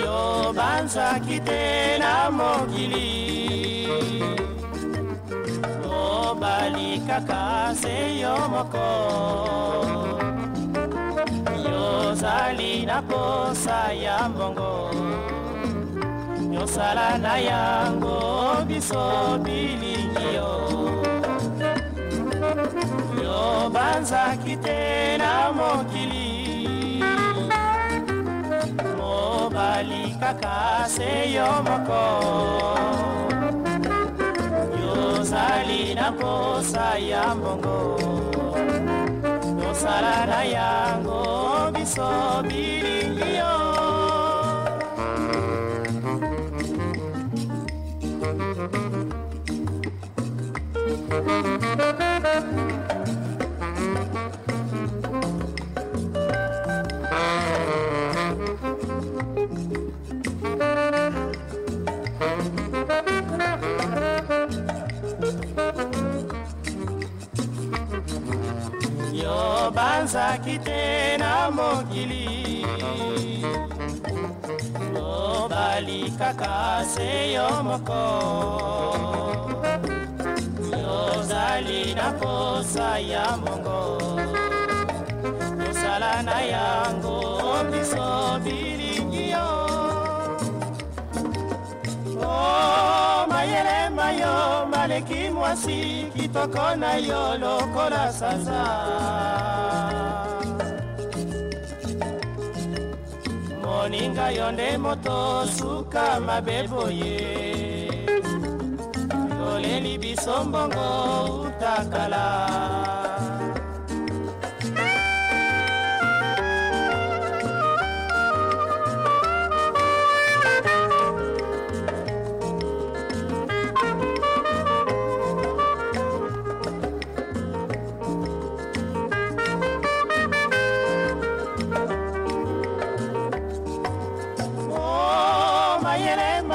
yo banzwaki te na mokili obali kaka se yo moko yozali na posa ya mbongo yosala na yango biso bilingi yo banzaki te na mokili mobali kaka se yo moko yozali na posa ya mbongo tosala na yango biso bilingi yo Thank you. tobanzaki te na mokili tobali kaka se yo moko yozali na posa ya mongo tosala na yango biso bili naleki mwasi kitoko na yo lokola sanza moninga yo nde moto suka mabe boye toleli biso mbongo utakala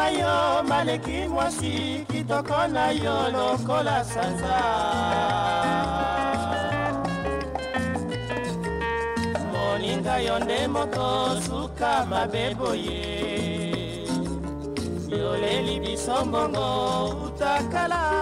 na yo maleki mwasi kitoko na yo lokola sanza moninga yo nde moko suka mabe boye yoleli biso mbongo utakala